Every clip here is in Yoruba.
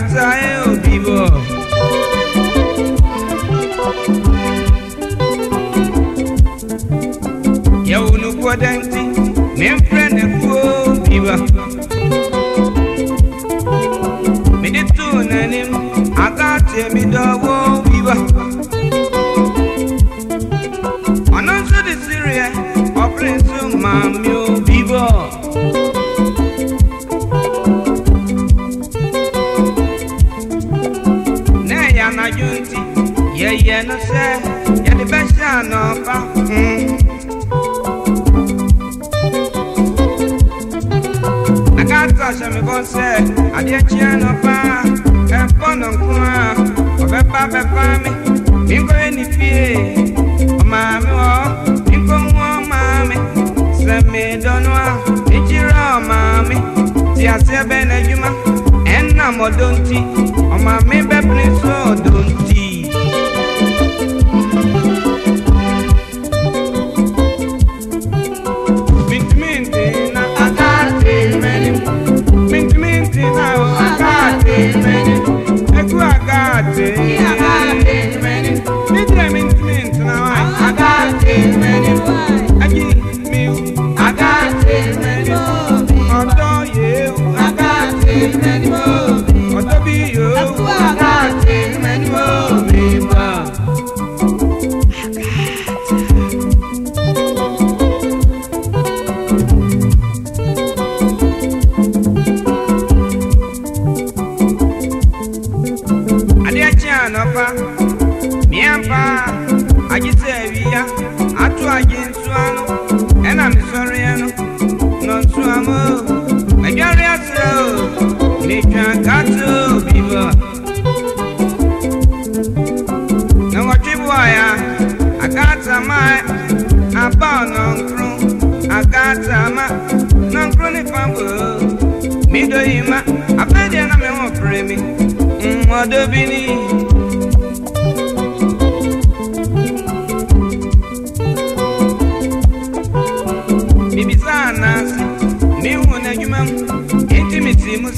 bàtà ẹ ò bíbọ̀. yẹ̀wò nu kọ́ dẹ́ntì ní nfẹ́ nẹ kú ó bíbọ̀. mìdí tó nani àgá tèmi dọ́wọ́ bíbọ̀. ọ̀nà sódì sírí ẹ ọ̀pẹ̀rẹ̀ sùn màmí ó bíbọ̀. yẹn sẹ́ yẹn ni bẹ́ẹ̀ ṣe àná bá akato ahyɛme bɔ sɛ adeɛ kyeɛ no paa ɛbɔ no nko a ɔbɛba bɛfa me menkɔyɛ ne fie ɔmaame hɔ menkɔmu ɔmaame sɛ medɔ no a mekyerɛ ɔmaame te aseɛ bɛɛ n'adwuma ɛnna mɔdɔ no Yeah. Mission Katsu Biba Nwa Chibuaya Akata Mai Aba Nankru Akata Ma Nankru ni Fambu Mido Ima Afede na mewa premi Mwa dobini Mwa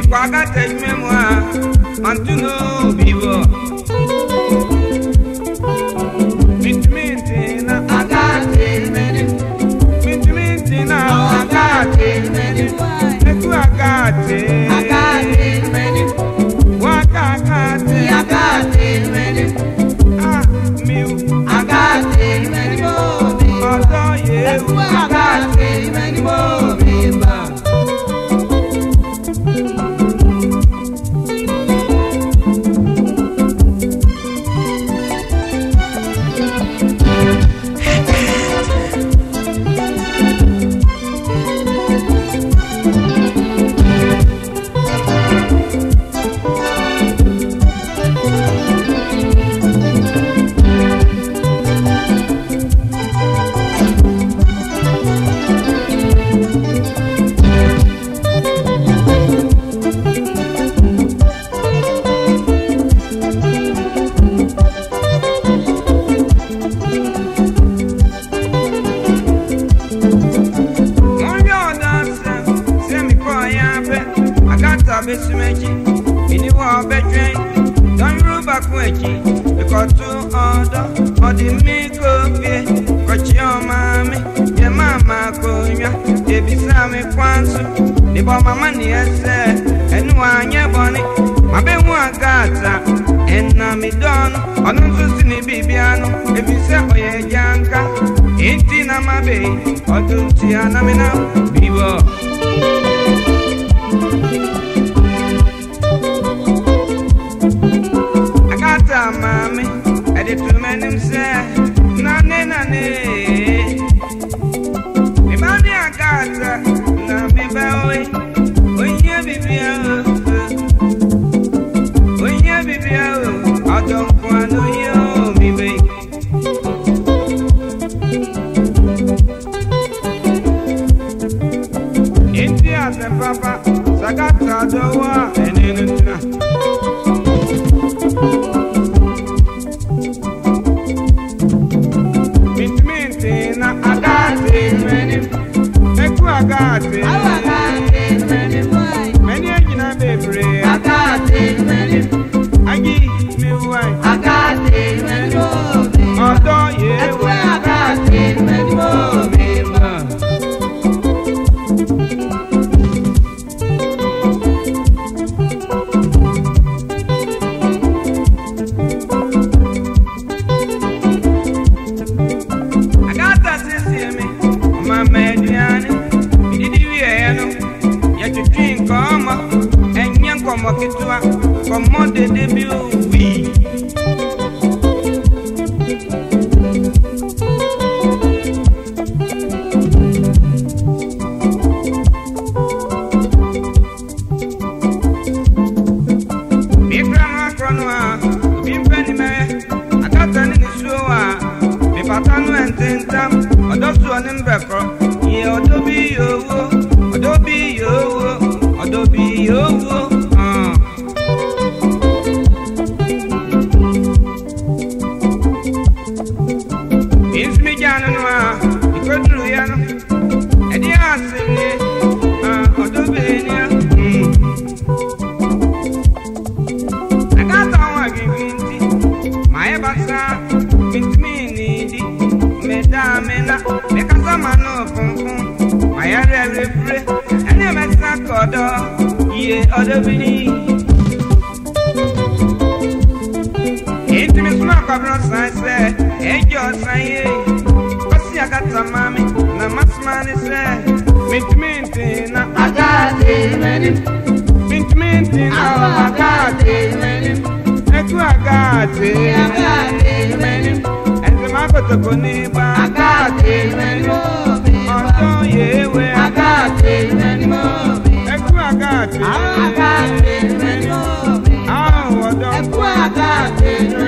If I got take memoir, and to know people. Meet me in a agate minute. Meet me in a agate minute. Make you agate. betum akyi mini wɔ ɔbɛtwɛn dɔnwuru baako akyi mekɔto ɔdɔ ɔde mi kopie kɔkye ɔmaame yɛ maama akonnwa yɛbisa me kwan so nebɔ mama ne ɛsɛ ɛno anyɛ bɔne mabɛhu agaata ɛnam dɔɔ no ɔno na Yeah. I got na agaze I got it. nkɔmɔ ɛnyɛ nkɔmɔ ketewa kɔmɔ dede bi o wii. Pata nu ẹ̀ntẹ̀ntẹ̀ ọ̀dọ́tù ọ̀nìmbẹ̀kọ̀ yẹ ọ̀dọ́ bí yòówó. amina mekasa ma no funfun mayare awurefure ɛne mɛsa kɔdɔ yie ɔdɔ bini ntumi soma akɔbrɔ san sɛ ɛgya ɔsan ye kɔsi akata maame na masoma ne sɛ Mint, mint, na agaade m'anim mentumi nten na agaade m'anim ɛtu agaade agaade m'anim kotoko ní bá. àkáàtì ìwé ni mo bí bá. ọ̀tọ̀ yéwé. àkáàtì ìwé ni mo bí bá. ẹkú àkáàtì. àkáàtì ìwé ni mo bí bá. àwọn ọ̀dọ́. ẹkú àkáàtì ìwé.